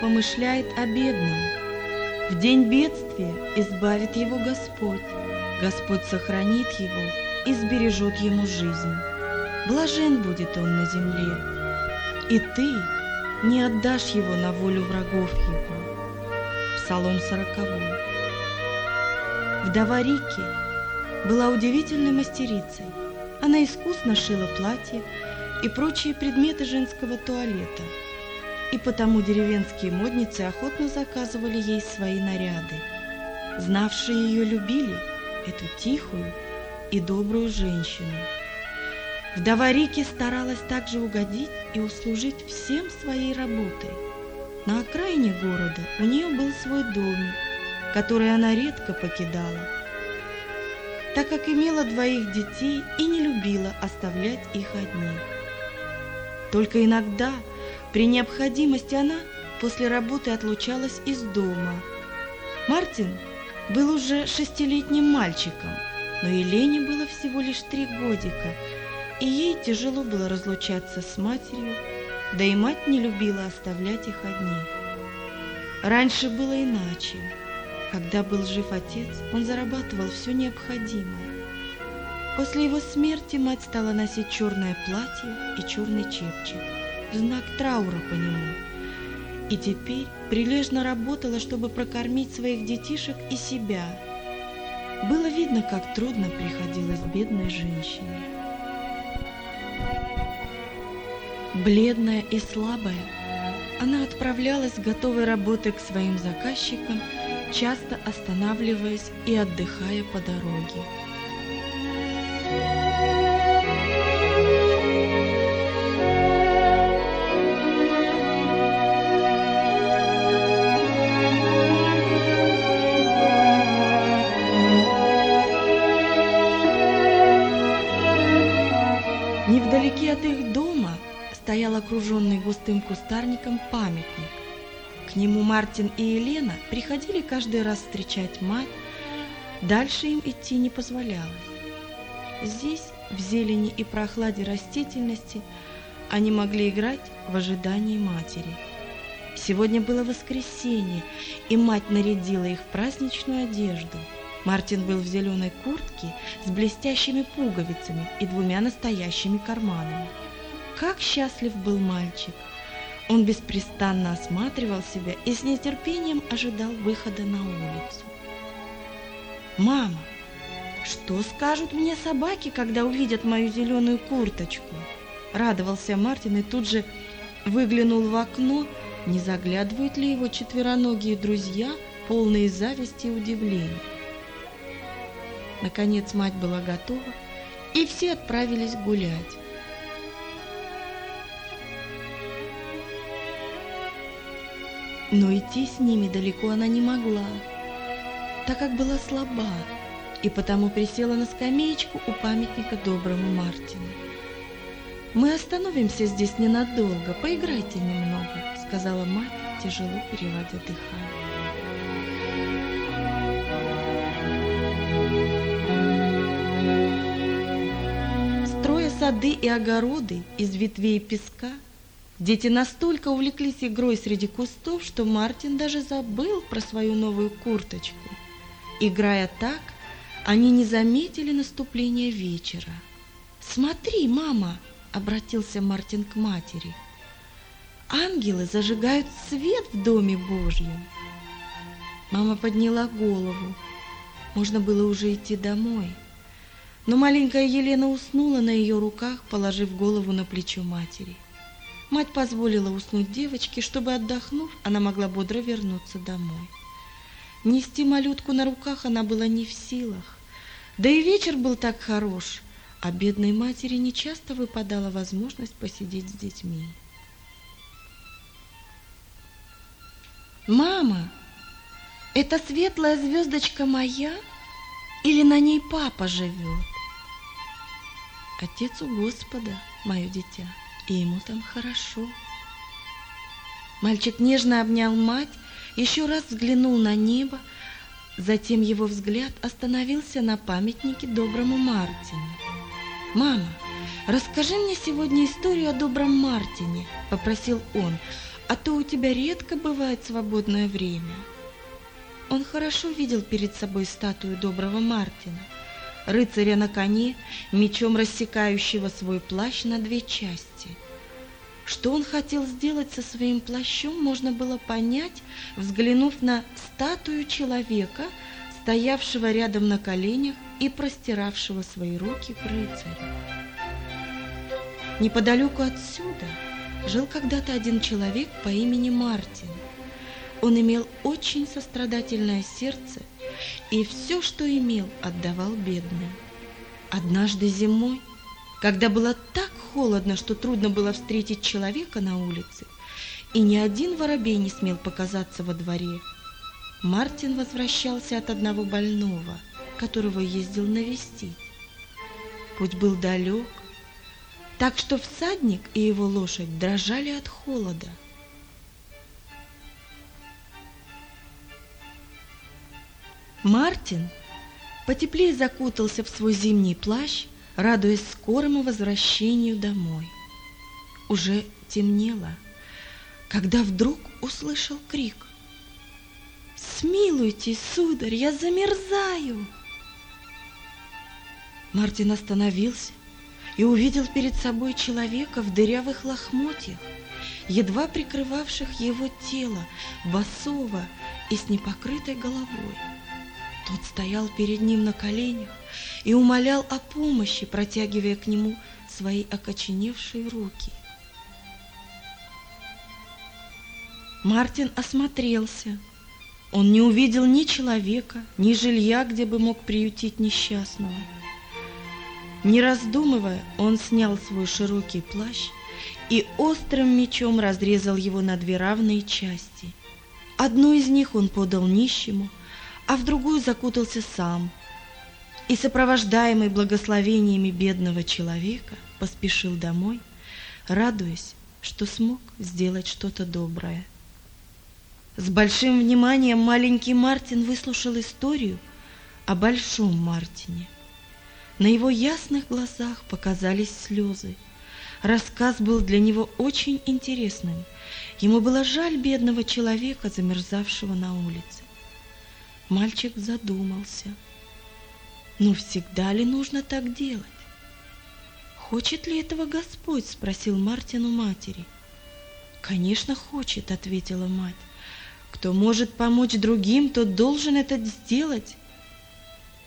Помышляет о бедном. В день бедствия избавит его Господь. Господь сохранит его и сбережет ему жизнь. Блажен будет он на земле, и ты не отдашь его на волю врагов его. Псалом сороковой. Вдова Рики была удивительной мастерицей. Она искусно шила платья и прочие предметы женского туалета – и потому деревенские модницы охотно заказывали ей свои наряды. Знавшие ее любили, эту тихую и добрую женщину. Вдова Рики старалась также угодить и услужить всем своей работой. На окраине города у нее был свой домик, который она редко покидала, так как имела двоих детей и не любила оставлять их одних. Только иногда при необходимости она после работы отлучалась из дома. Мартин был уже шестилетним мальчиком, но Елене было всего лишь три годика, и ей тяжело было разлучаться с матерью, да и мать не любила оставлять их одних. Раньше было иначе. Когда был жив отец, он зарабатывал все необходимое. После его смерти мать стала носить черное платье и черный чепчик знак траура по нему. И теперь прилежно работала, чтобы прокормить своих детишек и себя. Было видно, как трудно приходилось бедной женщине. Бледная и слабая, она отправлялась готовой работы к своим заказчикам, часто останавливаясь и отдыхая по дороге. Невдалеке от их дома стоял окруженный густым кустарником памятник. К нему Мартин и Елена приходили каждый раз встречать мать, дальше им идти не позволялось. Здесь, в зелени и прохладе растительности, они могли играть в ожидании матери. Сегодня было воскресенье, и мать нарядила их в праздничную одежду – Мартин был в зеленой куртке с блестящими пуговицами и двумя настоящими карманами. Как счастлив был мальчик! Он беспрестанно осматривал себя и с нетерпением ожидал выхода на улицу. «Мама, что скажут мне собаки, когда увидят мою зеленую курточку?» Радовался Мартин и тут же выглянул в окно, не заглядывают ли его четвероногие друзья, полные зависти и удивления. Наконец мать была готова, и все отправились гулять. Но идти с ними далеко она не могла, так как была слаба, и потому присела на скамеечку у памятника доброму Мартину. «Мы остановимся здесь ненадолго, поиграйте немного», — сказала мать, тяжело переводя дыхание. Сады и огороды из ветвей песка, дети настолько увлеклись игрой среди кустов, что Мартин даже забыл про свою новую курточку. Играя так, они не заметили наступления вечера. «Смотри, мама!» — обратился Мартин к матери. «Ангелы зажигают свет в Доме Божьем!» Мама подняла голову. Можно было уже идти домой. Но маленькая Елена уснула на ее руках, положив голову на плечо матери. Мать позволила уснуть девочке, чтобы, отдохнув, она могла бодро вернуться домой. Нести малютку на руках она была не в силах. Да и вечер был так хорош, а бедной матери нечасто выпадала возможность посидеть с детьми. «Мама, это светлая звездочка моя или на ней папа живет?» Отец у Господа, мое дитя, и ему там хорошо. Мальчик нежно обнял мать, еще раз взглянул на небо, затем его взгляд остановился на памятнике доброму Мартину. «Мама, расскажи мне сегодня историю о добром Мартине», — попросил он, а то у тебя редко бывает свободное время. Он хорошо видел перед собой статую доброго Мартина, рыцаря на коне, мечом рассекающего свой плащ на две части. Что он хотел сделать со своим плащом, можно было понять, взглянув на статую человека, стоявшего рядом на коленях и простиравшего свои руки к рыцарю. Неподалеку отсюда жил когда-то один человек по имени Мартин. Он имел очень сострадательное сердце и все, что имел, отдавал бедным. Однажды зимой, когда было так холодно, что трудно было встретить человека на улице, и ни один воробей не смел показаться во дворе, Мартин возвращался от одного больного, которого ездил навестить. Путь был далек, так что всадник и его лошадь дрожали от холода. Мартин потеплее закутался в свой зимний плащ, радуясь скорому возвращению домой. Уже темнело, когда вдруг услышал крик. «Смилуйте, сударь, я замерзаю!» Мартин остановился и увидел перед собой человека в дырявых лохмотьях, едва прикрывавших его тело, босого и с непокрытой головой. Тот стоял перед ним на коленях и умолял о помощи, протягивая к нему свои окоченевшие руки. Мартин осмотрелся. Он не увидел ни человека, ни жилья, где бы мог приютить несчастного. Не раздумывая, он снял свой широкий плащ и острым мечом разрезал его на две равные части. Одну из них он подал нищему, а в другую закутался сам, и, сопровождаемый благословениями бедного человека, поспешил домой, радуясь, что смог сделать что-то доброе. С большим вниманием маленький Мартин выслушал историю о большом Мартине. На его ясных глазах показались слезы. Рассказ был для него очень интересным. Ему было жаль бедного человека, замерзавшего на улице. Мальчик задумался. Но всегда ли нужно так делать? «Хочет ли этого Господь?» – спросил Мартин у матери. «Конечно, хочет», – ответила мать. «Кто может помочь другим, тот должен это сделать,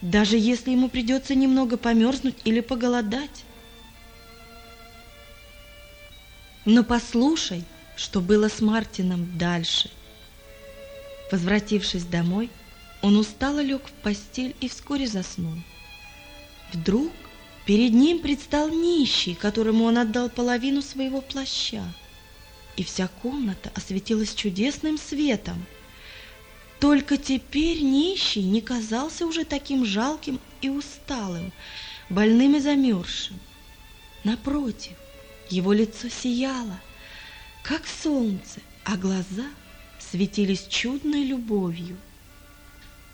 даже если ему придется немного померзнуть или поголодать». Но послушай, что было с Мартином дальше. Возвратившись домой, он устало лег в постель и вскоре заснул. Вдруг перед ним предстал нищий, которому он отдал половину своего плаща, и вся комната осветилась чудесным светом. Только теперь нищий не казался уже таким жалким и усталым, больным и замерзшим. Напротив, его лицо сияло, как солнце, а глаза светились чудной любовью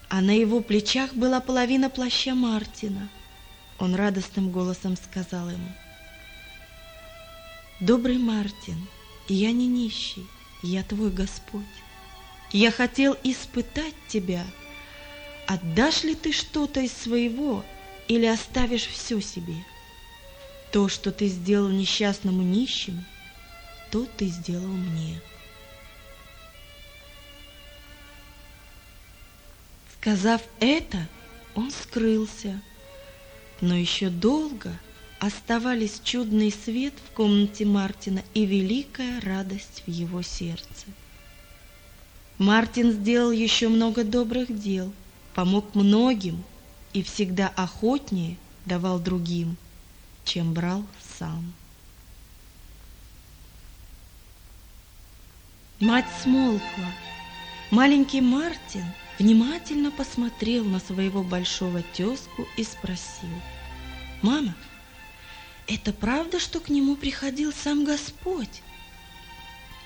а на его плечах была половина плаща Мартина. Он радостным голосом сказал ему, «Добрый Мартин, я не нищий, я твой Господь. Я хотел испытать тебя. Отдашь ли ты что-то из своего или оставишь все себе? То, что ты сделал несчастному нищему, то ты сделал мне». Сказав это, он скрылся. Но еще долго оставались чудный свет в комнате Мартина и великая радость в его сердце. Мартин сделал еще много добрых дел, помог многим и всегда охотнее давал другим, чем брал сам. Мать смолкла. Маленький Мартин – внимательно посмотрел на своего большого тезку и спросил, «Мама, это правда, что к нему приходил сам Господь?»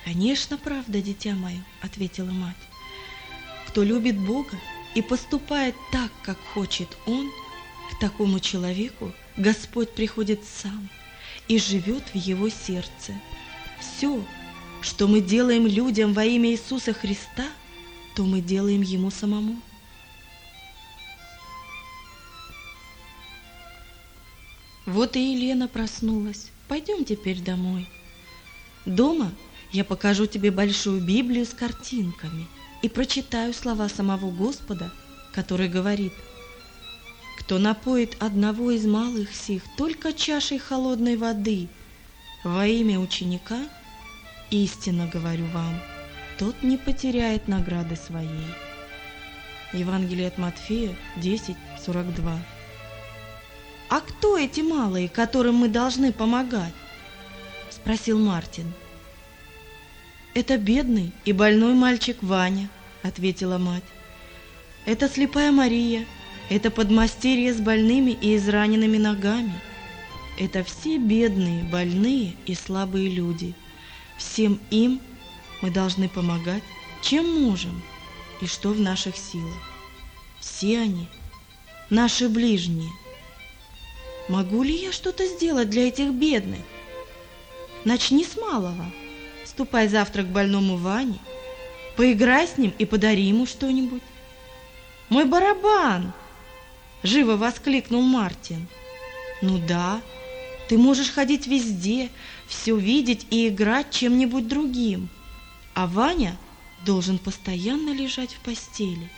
«Конечно, правда, дитя мое», — ответила мать. «Кто любит Бога и поступает так, как хочет Он, к такому человеку Господь приходит сам и живет в его сердце. Все, что мы делаем людям во имя Иисуса Христа, то мы делаем Ему самому. Вот и Елена проснулась. Пойдем теперь домой. Дома я покажу тебе большую Библию с картинками и прочитаю слова самого Господа, который говорит, «Кто напоит одного из малых сих только чашей холодной воды во имя ученика, истинно говорю вам, тот не потеряет награды своей». Евангелие от Матфея 10, 42. «А кто эти малые, которым мы должны помогать?» – спросил Мартин. «Это бедный и больной мальчик Ваня», – ответила мать. «Это слепая Мария, это подмастерье с больными и израненными ногами. Это все бедные, больные и слабые люди. Всем им мы должны помогать, чем можем и что в наших силах. Все они – наши ближние – Могу ли я что-то сделать для этих бедных? Начни с малого. Ступай завтра к больному Ване, поиграй с ним и подари ему что-нибудь. Мой барабан! Живо воскликнул Мартин. Ну да, ты можешь ходить везде, все видеть и играть чем-нибудь другим. А Ваня должен постоянно лежать в постели.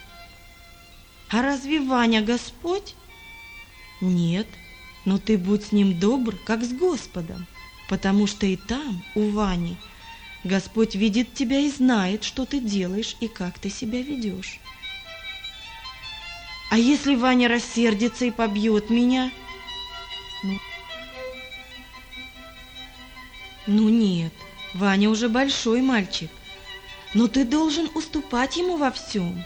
А разве Ваня Господь? Нет, но ты будь с ним добр, как с Господом, потому что и там, у Вани, Господь видит тебя и знает, что ты делаешь и как ты себя ведешь. А если Ваня рассердится и побьет меня? Ну, ну нет, Ваня уже большой мальчик, но ты должен уступать ему во всем.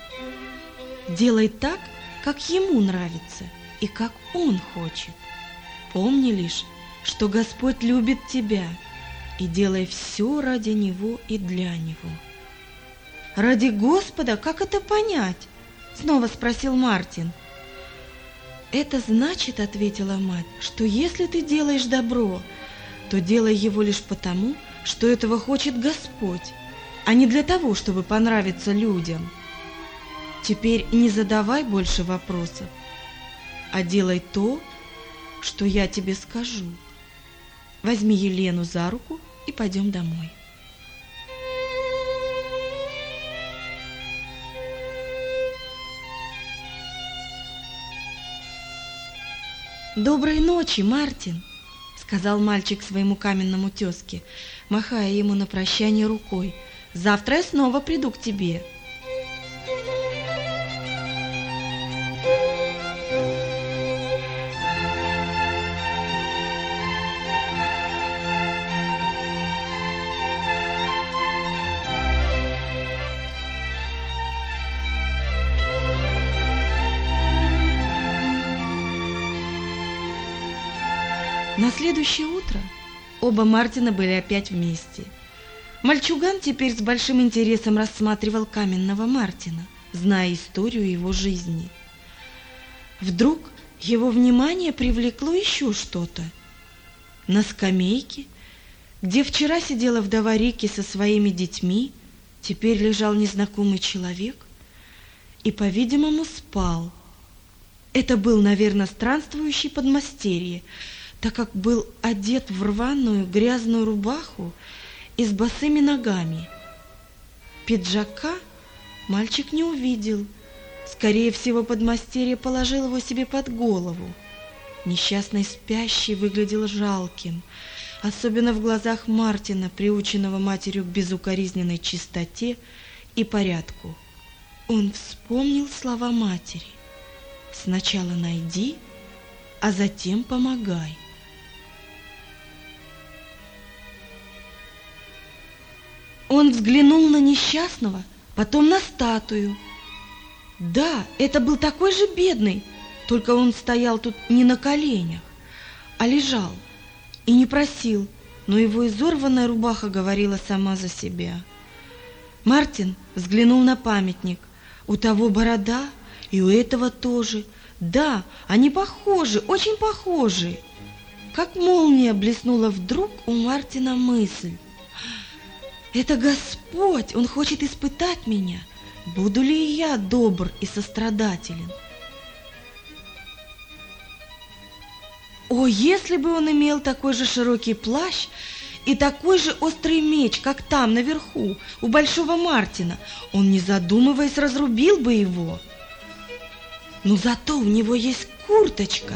Делай так, как ему нравится и как он хочет. Помни лишь, что Господь любит тебя, и делай все ради Него и для Него. «Ради Господа? Как это понять?» – снова спросил Мартин. «Это значит, — ответила мать, — что если ты делаешь добро, то делай его лишь потому, что этого хочет Господь, а не для того, чтобы понравиться людям. Теперь не задавай больше вопросов, а делай то, что я тебе скажу. Возьми Елену за руку и пойдем домой. «Доброй ночи, Мартин!» — сказал мальчик своему каменному тезке, махая ему на прощание рукой. «Завтра я снова приду к тебе!» На следующее утро оба Мартина были опять вместе. Мальчуган теперь с большим интересом рассматривал каменного Мартина, зная историю его жизни. Вдруг его внимание привлекло еще что-то. На скамейке, где вчера сидела вдова Рики со своими детьми, теперь лежал незнакомый человек и, по-видимому, спал. Это был, наверное, странствующий подмастерье, так как был одет в рваную грязную рубаху и с босыми ногами. Пиджака мальчик не увидел. Скорее всего, подмастерье положил его себе под голову. Несчастный спящий выглядел жалким, особенно в глазах Мартина, приученного матерью к безукоризненной чистоте и порядку. Он вспомнил слова матери. «Сначала найди, а затем помогай». Он взглянул на несчастного, потом на статую. Да, это был такой же бедный, только он стоял тут не на коленях, а лежал и не просил, но его изорванная рубаха говорила сама за себя. Мартин взглянул на памятник. У того борода, и у этого тоже. Да, они похожи, очень похожи. Как молния блеснула вдруг у Мартина мысль. Это Господь, Он хочет испытать меня. Буду ли я добр и сострадателен? О, если бы он имел такой же широкий плащ и такой же острый меч, как там, наверху, у Большого Мартина, он, не задумываясь, разрубил бы его. Но зато у него есть курточка.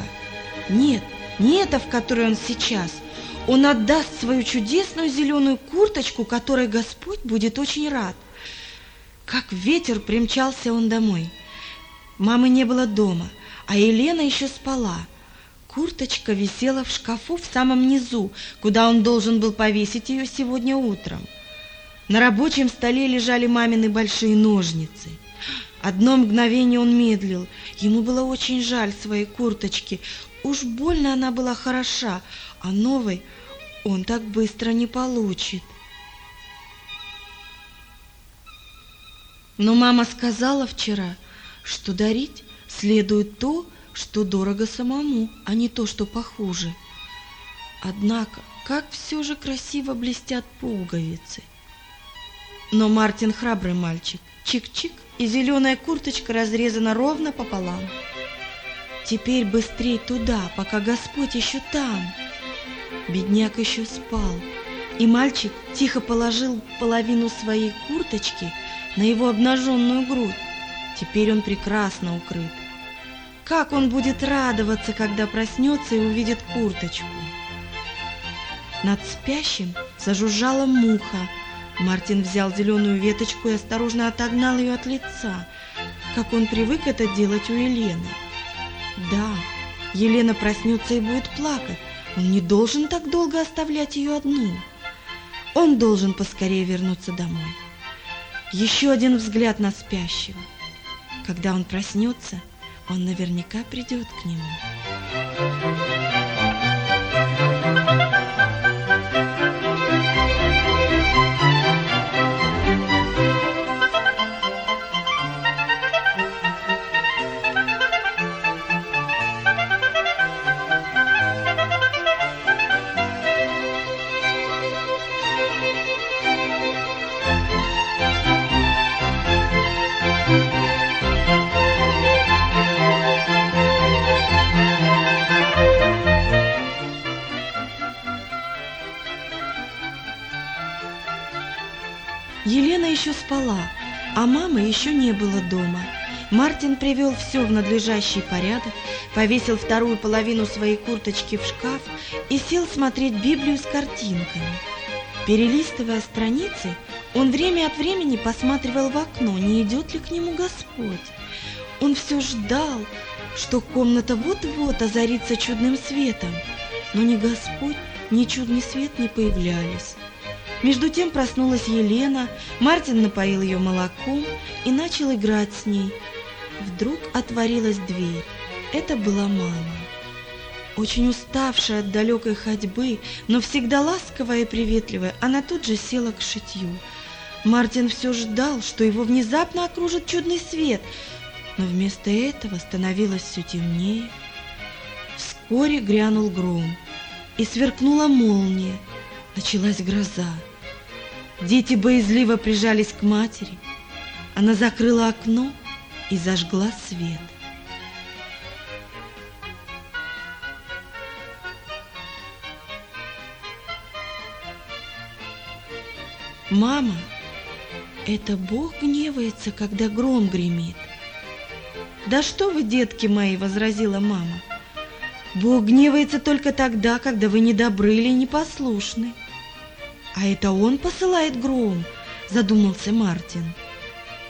Нет, не эта, в которой он сейчас. Он отдаст свою чудесную зеленую курточку, которой Господь будет очень рад. Как ветер примчался он домой. Мамы не было дома, а Елена еще спала. Курточка висела в шкафу в самом низу, куда он должен был повесить ее сегодня утром. На рабочем столе лежали мамины большие ножницы. Одно мгновение он медлил. Ему было очень жаль своей курточки. Уж больно она была хороша, а новой он так быстро не получит. Но мама сказала вчера, что дарить следует то, что дорого самому, а не то, что похуже. Однако, как все же красиво блестят пуговицы. Но Мартин храбрый мальчик. Чик-чик, и зеленая курточка разрезана ровно пополам. Теперь быстрей туда, пока Господь еще там. Бедняк еще спал, и мальчик тихо положил половину своей курточки на его обнаженную грудь. Теперь он прекрасно укрыт. Как он будет радоваться, когда проснется и увидит курточку. Над спящим зажужжала муха. Мартин взял зеленую веточку и осторожно отогнал ее от лица, как он привык это делать у Елены. Да, Елена проснется и будет плакать. Он не должен так долго оставлять ее одну. Он должен поскорее вернуться домой. Еще один взгляд на спящего. Когда он проснется – он наверняка придет к нему. Еще не было дома. Мартин привел все в надлежащий порядок, повесил вторую половину своей курточки в шкаф и сел смотреть Библию с картинками. Перелистывая страницы, он время от времени посматривал в окно, не идет ли к нему Господь. Он все ждал, что комната вот-вот озарится чудным светом, но ни Господь, ни чудный свет не появлялись. Между тем проснулась Елена, Мартин напоил ее молоком и начал играть с ней. Вдруг отворилась дверь. Это была мама. Очень уставшая от далекой ходьбы, но всегда ласковая и приветливая, она тут же села к шитью. Мартин все ждал, что его внезапно окружит чудный свет, но вместо этого становилось все темнее. Вскоре грянул гром, и сверкнула молния. Началась гроза. Дети боязливо прижались к матери. Она закрыла окно и зажгла свет. Мама, это Бог гневается, когда гром гремит. Да что вы, детки мои, возразила мама. Бог гневается только тогда, когда вы недобры или непослушны. «А это он посылает гром?» – задумался Мартин.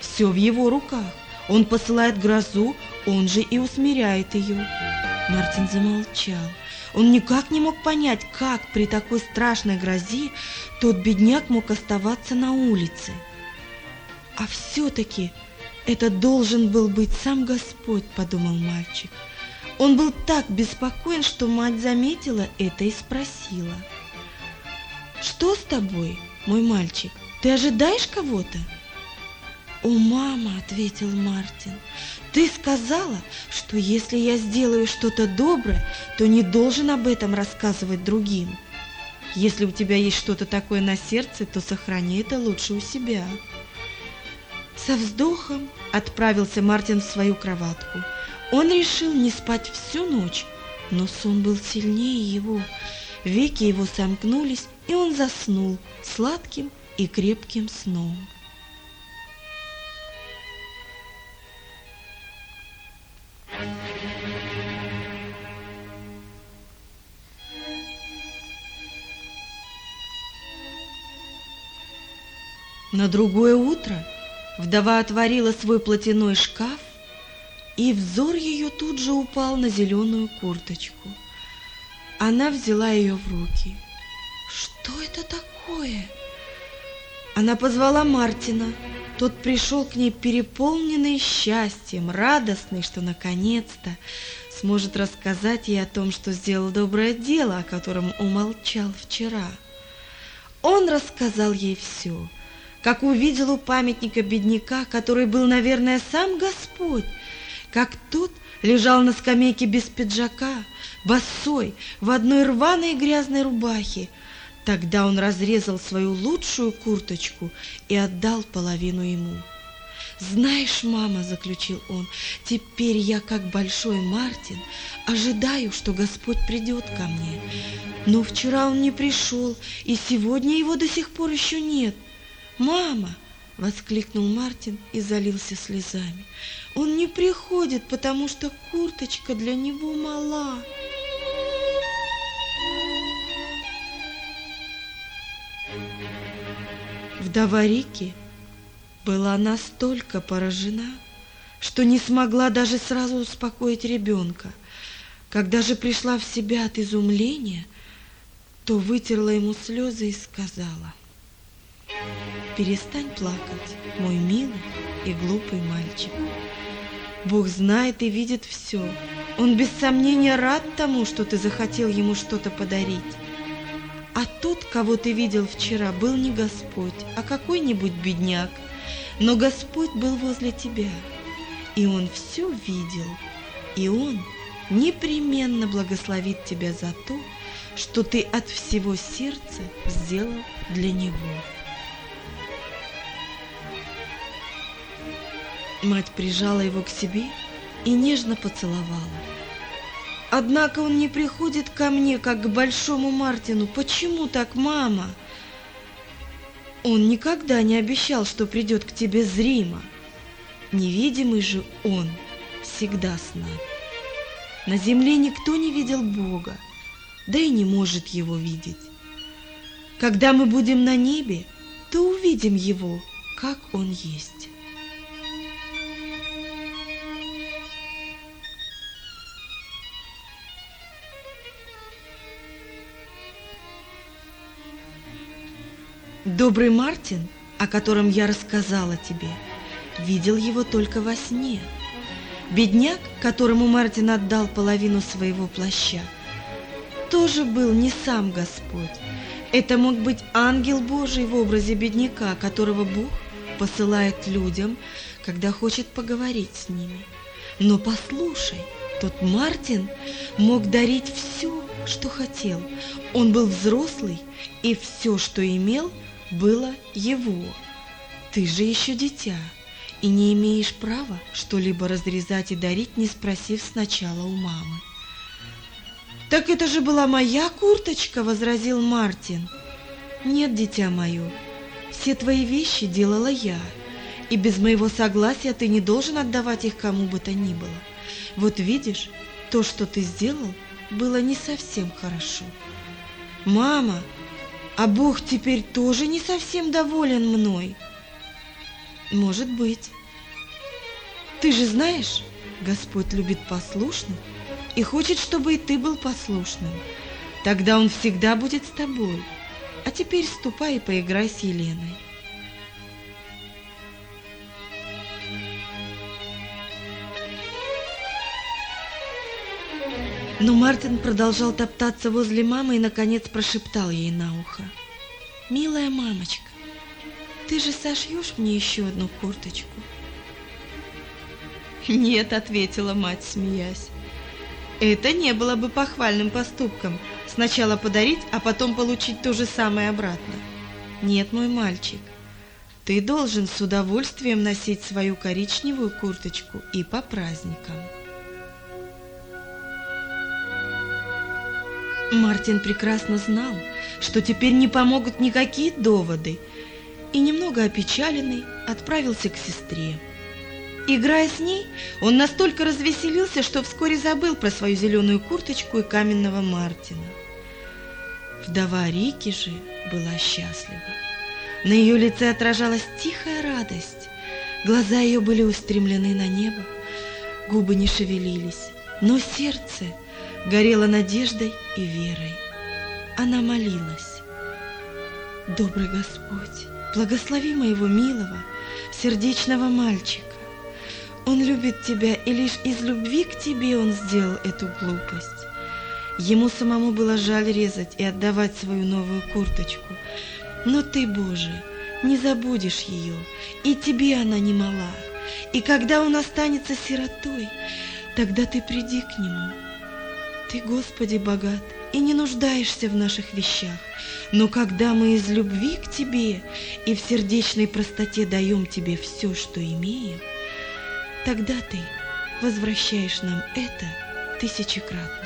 «Все в его руках. Он посылает грозу, он же и усмиряет ее». Мартин замолчал. Он никак не мог понять, как при такой страшной грозе тот бедняк мог оставаться на улице. «А все-таки это должен был быть сам Господь», – подумал мальчик. Он был так беспокоен, что мать заметила это и спросила – что с тобой, мой мальчик? Ты ожидаешь кого-то? «О, мама!» — ответил Мартин. «Ты сказала, что если я сделаю что-то доброе, то не должен об этом рассказывать другим». Если у тебя есть что-то такое на сердце, то сохрани это лучше у себя. Со вздохом отправился Мартин в свою кроватку. Он решил не спать всю ночь, но сон был сильнее его. Веки его сомкнулись, и он заснул сладким и крепким сном. На другое утро вдова отворила свой платяной шкаф, и взор ее тут же упал на зеленую курточку. Она взяла ее в руки. Что это такое? Она позвала Мартина. Тот пришел к ней переполненный счастьем, радостный, что наконец-то сможет рассказать ей о том, что сделал доброе дело, о котором умолчал вчера. Он рассказал ей все – как увидел у памятника бедняка, который был, наверное, сам Господь, как тот лежал на скамейке без пиджака, босой, в одной рваной грязной рубахе. Тогда он разрезал свою лучшую курточку и отдал половину ему. «Знаешь, мама», — заключил он, — «теперь я, как большой Мартин, ожидаю, что Господь придет ко мне. Но вчера он не пришел, и сегодня его до сих пор еще нет. «Мама!» — воскликнул Мартин и залился слезами. «Он не приходит, потому что курточка для него мала!» Вдова Рики была настолько поражена, что не смогла даже сразу успокоить ребенка. Когда же пришла в себя от изумления, то вытерла ему слезы и сказала — Перестань плакать, мой милый и глупый мальчик. Бог знает и видит все. Он без сомнения рад тому, что ты захотел ему что-то подарить. А тот, кого ты видел вчера, был не Господь, а какой-нибудь бедняк. Но Господь был возле тебя, и Он все видел, и Он непременно благословит тебя за то, что ты от всего сердца сделал для Него. Мать прижала его к себе и нежно поцеловала. Однако он не приходит ко мне, как к большому Мартину. Почему так, мама? Он никогда не обещал, что придет к тебе зримо. Невидимый же он всегда с нами. На земле никто не видел Бога, да и не может его видеть. Когда мы будем на небе, то увидим его, как он есть. Добрый Мартин, о котором я рассказала тебе, видел его только во сне. Бедняк, которому Мартин отдал половину своего плаща, тоже был не сам Господь. Это мог быть ангел Божий в образе бедняка, которого Бог посылает людям, когда хочет поговорить с ними. Но послушай, тот Мартин мог дарить все, что хотел. Он был взрослый, и все, что имел – было его. Ты же еще дитя и не имеешь права что-либо разрезать и дарить, не спросив сначала у мамы. «Так это же была моя курточка!» – возразил Мартин. «Нет, дитя мое, все твои вещи делала я, и без моего согласия ты не должен отдавать их кому бы то ни было. Вот видишь, то, что ты сделал, было не совсем хорошо». «Мама!» А Бог теперь тоже не совсем доволен мной? Может быть. Ты же знаешь, Господь любит послушных и хочет, чтобы и ты был послушным. Тогда Он всегда будет с тобой. А теперь ступай и поиграй с Еленой. Но Мартин продолжал топтаться возле мамы и, наконец, прошептал ей на ухо. «Милая мамочка, ты же сошьешь мне еще одну курточку?» «Нет», — ответила мать, смеясь. «Это не было бы похвальным поступком Сначала подарить, а потом получить то же самое обратно. Нет, мой мальчик, ты должен с удовольствием носить свою коричневую курточку и по праздникам. Мартин прекрасно знал, что теперь не помогут никакие доводы, и немного опечаленный отправился к сестре. Играя с ней, он настолько развеселился, что вскоре забыл про свою зеленую курточку и каменного Мартина. Вдова Рики же была счастлива. На ее лице отражалась тихая радость. Глаза ее были устремлены на небо, губы не шевелились, но сердце горело надеждой и верой. Она молилась. «Добрый Господь, благослови моего милого, сердечного мальчика. Он любит тебя, и лишь из любви к тебе он сделал эту глупость. Ему самому было жаль резать и отдавать свою новую курточку. Но ты, Боже, не забудешь ее, и тебе она не мала. И когда он останется сиротой, тогда ты приди к нему. Ты, Господи, богат и не нуждаешься в наших вещах, но когда мы из любви к Тебе и в сердечной простоте даем Тебе все, что имеем, тогда Ты возвращаешь нам это тысячекратно.